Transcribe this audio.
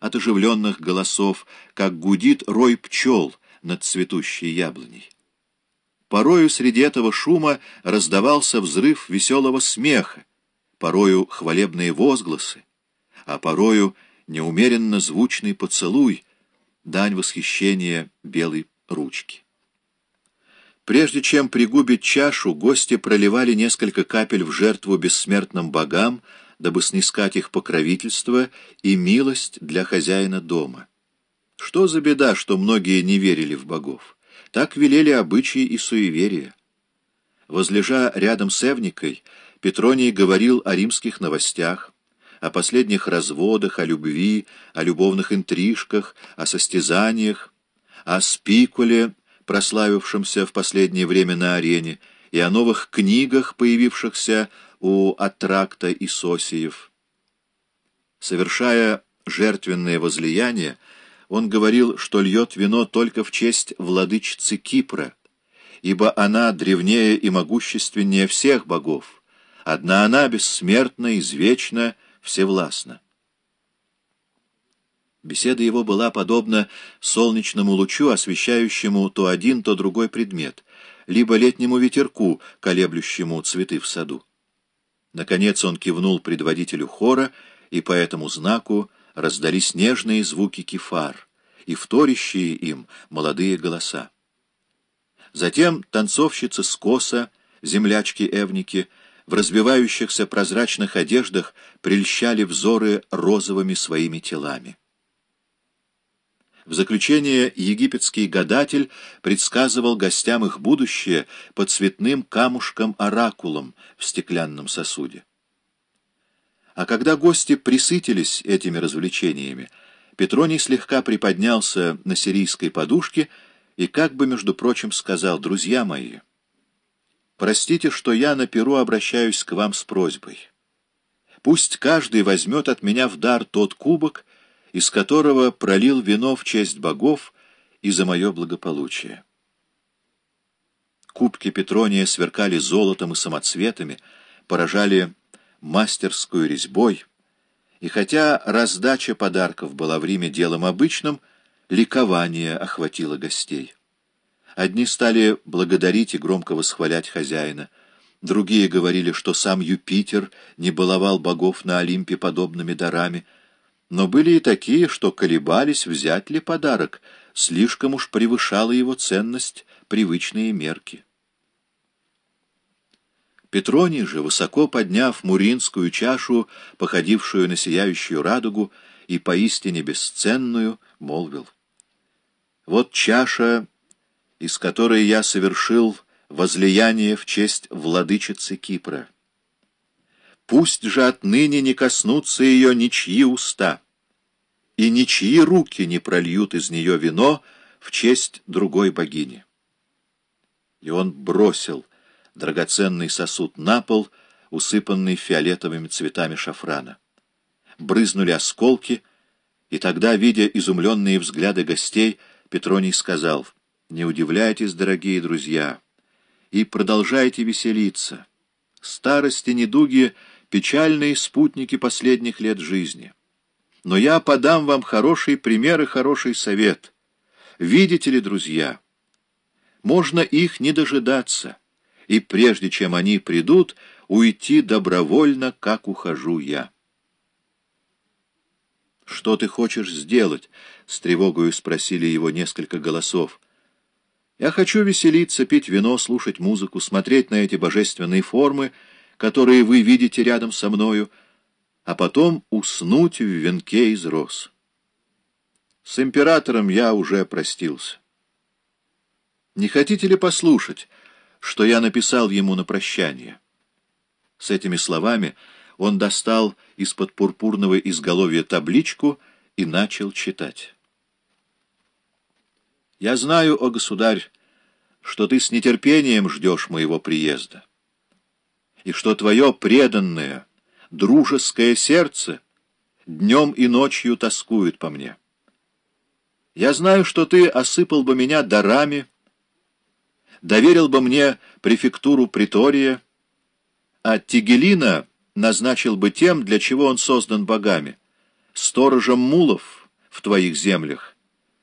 от оживленных голосов, как гудит рой пчел над цветущей яблоней. Порою среди этого шума раздавался взрыв веселого смеха, порою хвалебные возгласы, а порою неумеренно звучный поцелуй, дань восхищения белой ручки. Прежде чем пригубить чашу, гости проливали несколько капель в жертву бессмертным богам, дабы снискать их покровительство и милость для хозяина дома. Что за беда, что многие не верили в богов? Так велели обычаи и суеверия. Возлежа рядом с Эвникой, Петроний говорил о римских новостях, о последних разводах, о любви, о любовных интрижках, о состязаниях, о спикуле, прославившемся в последнее время на арене, и о новых книгах, появившихся у Атракта и Сосиев. Совершая жертвенное возлияние, он говорил, что льет вино только в честь владычицы Кипра, ибо она древнее и могущественнее всех богов, одна она бессмертна, извечна, всевластна. Беседа его была подобна солнечному лучу, освещающему то один, то другой предмет, либо летнему ветерку, колеблющему цветы в саду. Наконец он кивнул предводителю хора, и по этому знаку раздались нежные звуки кефар и вторящие им молодые голоса. Затем танцовщицы скоса, землячки-эвники, в разбивающихся прозрачных одеждах прельщали взоры розовыми своими телами. В заключение египетский гадатель предсказывал гостям их будущее по цветным камушкам-оракулам в стеклянном сосуде. А когда гости присытились этими развлечениями, Петроний слегка приподнялся на сирийской подушке и как бы, между прочим, сказал, «Друзья мои, простите, что я на перу обращаюсь к вам с просьбой. Пусть каждый возьмет от меня в дар тот кубок, из которого пролил вино в честь богов и за мое благополучие. Кубки Петрония сверкали золотом и самоцветами, поражали мастерскую резьбой, и хотя раздача подарков была в Риме делом обычным, ликование охватило гостей. Одни стали благодарить и громко восхвалять хозяина, другие говорили, что сам Юпитер не баловал богов на Олимпе подобными дарами — но были и такие, что колебались, взять ли подарок, слишком уж превышала его ценность привычные мерки. Петроний же, высоко подняв муринскую чашу, походившую на сияющую радугу и поистине бесценную, молвил. «Вот чаша, из которой я совершил возлияние в честь владычицы Кипра». Пусть же отныне не коснутся ее ничьи уста, и ничьи руки не прольют из нее вино в честь другой богини. И он бросил драгоценный сосуд на пол, усыпанный фиолетовыми цветами шафрана. Брызнули осколки, и тогда, видя изумленные взгляды гостей, Петроний сказал, «Не удивляйтесь, дорогие друзья, и продолжайте веселиться. Старости, недуги — печальные спутники последних лет жизни. Но я подам вам хороший пример и хороший совет. Видите ли, друзья, можно их не дожидаться, и прежде чем они придут, уйти добровольно, как ухожу я. «Что ты хочешь сделать?» — с тревогою спросили его несколько голосов. «Я хочу веселиться, пить вино, слушать музыку, смотреть на эти божественные формы — которые вы видите рядом со мною, а потом уснуть в венке из роз. С императором я уже простился. Не хотите ли послушать, что я написал ему на прощание? С этими словами он достал из-под пурпурного изголовья табличку и начал читать. «Я знаю, о государь, что ты с нетерпением ждешь моего приезда и что твое преданное, дружеское сердце днем и ночью тоскует по мне. Я знаю, что ты осыпал бы меня дарами, доверил бы мне префектуру притория, а Тигелина назначил бы тем, для чего он создан богами, сторожем мулов, в твоих землях